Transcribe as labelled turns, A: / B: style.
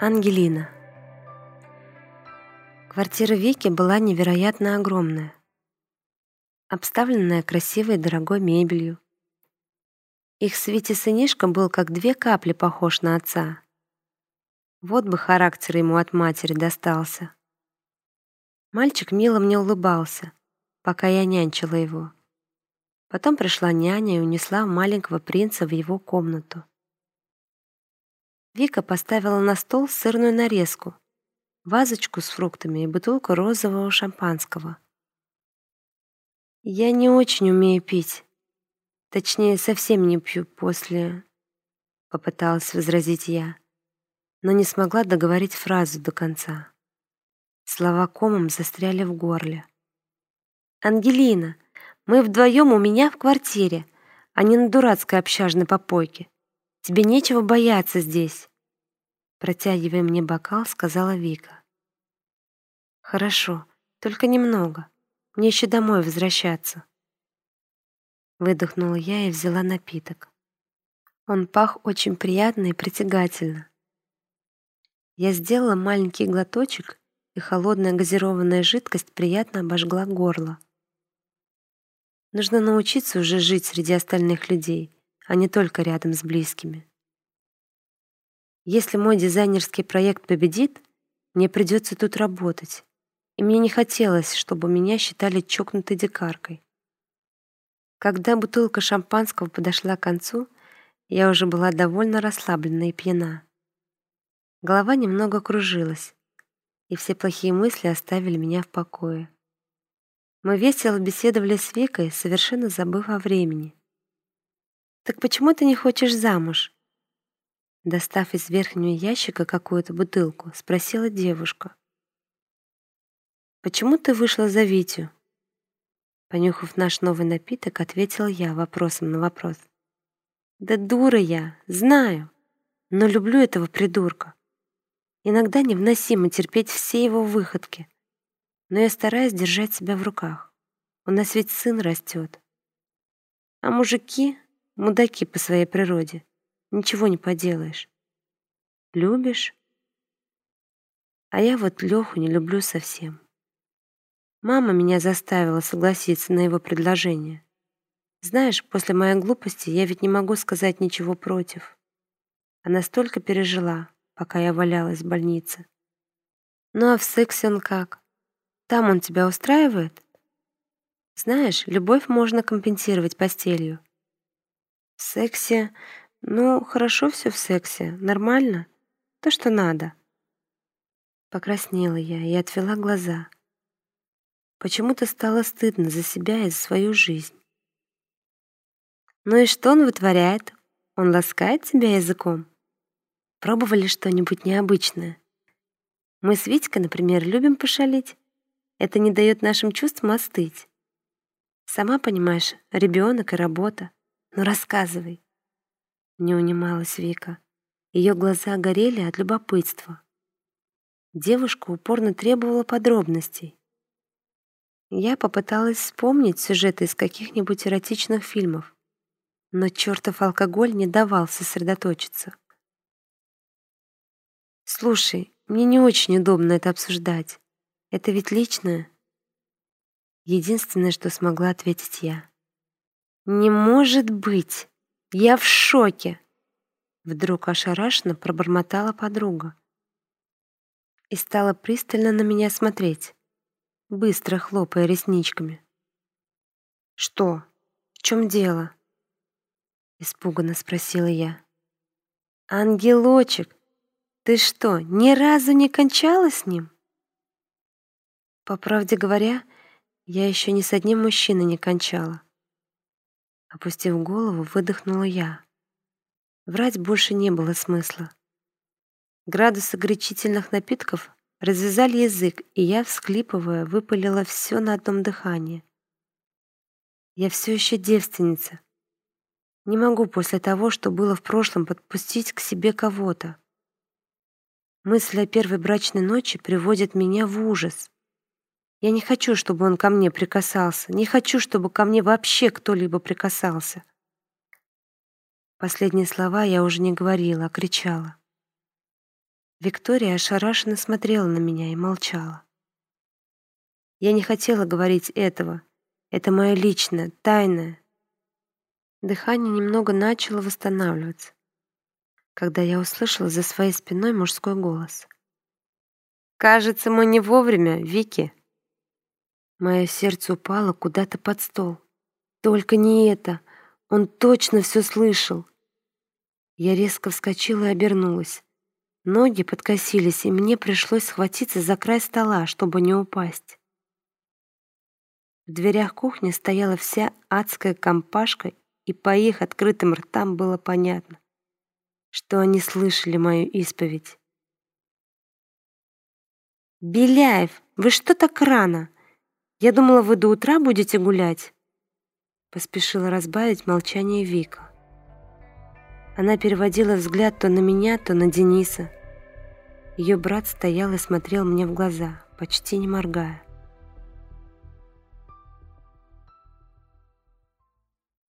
A: Ангелина. Квартира Вики была невероятно огромная, обставленная красивой дорогой мебелью. Их с Вити сынишка был как две капли похож на отца. Вот бы характер ему от матери достался. Мальчик мило мне улыбался, пока я нянчила его. Потом пришла няня и унесла маленького принца в его комнату. Вика поставила на стол сырную нарезку, вазочку с фруктами и бутылку розового шампанского. «Я не очень умею пить. Точнее, совсем не пью после...» — попыталась возразить я, но не смогла договорить фразу до конца. Слова комом застряли в горле. «Ангелина, мы вдвоем у меня в квартире, а не на дурацкой общажной попойке. Тебе нечего бояться здесь. Протягивая мне бокал, сказала Вика. Хорошо, только немного. Мне еще домой возвращаться. Выдохнула я и взяла напиток. Он пах очень приятно и притягательно. Я сделала маленький глоточек, и холодная газированная жидкость приятно обожгла горло. Нужно научиться уже жить среди остальных людей, а не только рядом с близкими. Если мой дизайнерский проект победит, мне придется тут работать, и мне не хотелось, чтобы меня считали чокнутой дикаркой. Когда бутылка шампанского подошла к концу, я уже была довольно расслаблена и пьяна. Голова немного кружилась, и все плохие мысли оставили меня в покое. Мы весело беседовали с Викой, совершенно забыв о времени. «Так почему ты не хочешь замуж?» Достав из верхнего ящика какую-то бутылку, спросила девушка. «Почему ты вышла за Витю?» Понюхав наш новый напиток, ответил я вопросом на вопрос. «Да дура я, знаю, но люблю этого придурка. Иногда невносимо терпеть все его выходки, но я стараюсь держать себя в руках. У нас ведь сын растет. А мужики Мудаки по своей природе. Ничего не поделаешь. Любишь? А я вот Леху не люблю совсем. Мама меня заставила согласиться на его предложение. Знаешь, после моей глупости я ведь не могу сказать ничего против. Она столько пережила, пока я валялась в больнице. Ну а в сексе он как? Там он тебя устраивает? Знаешь, любовь можно компенсировать постелью. В сексе... Ну, хорошо все в сексе. Нормально. То, что надо. Покраснела я и отвела глаза. Почему-то стало стыдно за себя и за свою жизнь. Ну и что он вытворяет? Он ласкает тебя языком? Пробовали что-нибудь необычное? Мы с Витькой, например, любим пошалить. Это не дает нашим чувствам остыть. Сама понимаешь, ребенок и работа. Ну рассказывай. Не унималась Вика. Ее глаза горели от любопытства. Девушка упорно требовала подробностей. Я попыталась вспомнить сюжеты из каких-нибудь эротичных фильмов, но чертов алкоголь не давал сосредоточиться. «Слушай, мне не очень удобно это обсуждать. Это ведь личное». Единственное, что смогла ответить я. «Не может быть! Я в шоке!» Вдруг ошарашенно пробормотала подруга и стала пристально на меня смотреть, быстро хлопая ресничками. «Что? В чем дело?» Испуганно спросила я. «Ангелочек, ты что, ни разу не кончала с ним?» По правде говоря, я еще ни с одним мужчиной не кончала. Опустив голову, выдохнула я. Врать больше не было смысла. Градусы горячительных напитков развязали язык, и я, всклипывая, выпалила все на одном дыхании. Я все еще девственница. Не могу после того, что было в прошлом, подпустить к себе кого-то. Мысль о первой брачной ночи приводит меня в ужас. Я не хочу, чтобы он ко мне прикасался. Не хочу, чтобы ко мне вообще кто-либо прикасался. Последние слова я уже не говорила, а кричала. Виктория ошарашенно смотрела на меня и молчала. Я не хотела говорить этого. Это мое личное, тайное. Дыхание немного начало восстанавливаться, когда я услышала за своей спиной мужской голос. «Кажется, мы не вовремя, Вики». Мое сердце упало куда-то под стол. Только не это. Он точно все слышал. Я резко вскочила и обернулась. Ноги подкосились, и мне пришлось схватиться за край стола, чтобы не упасть. В дверях кухни стояла вся адская компашка, и по их открытым ртам было понятно, что они слышали мою исповедь. «Беляев, вы что так рано? Я думала, вы до утра будете гулять». Поспешила разбавить молчание Вика. Она переводила взгляд то на меня, то на Дениса. Ее брат стоял и смотрел мне в глаза, почти не моргая.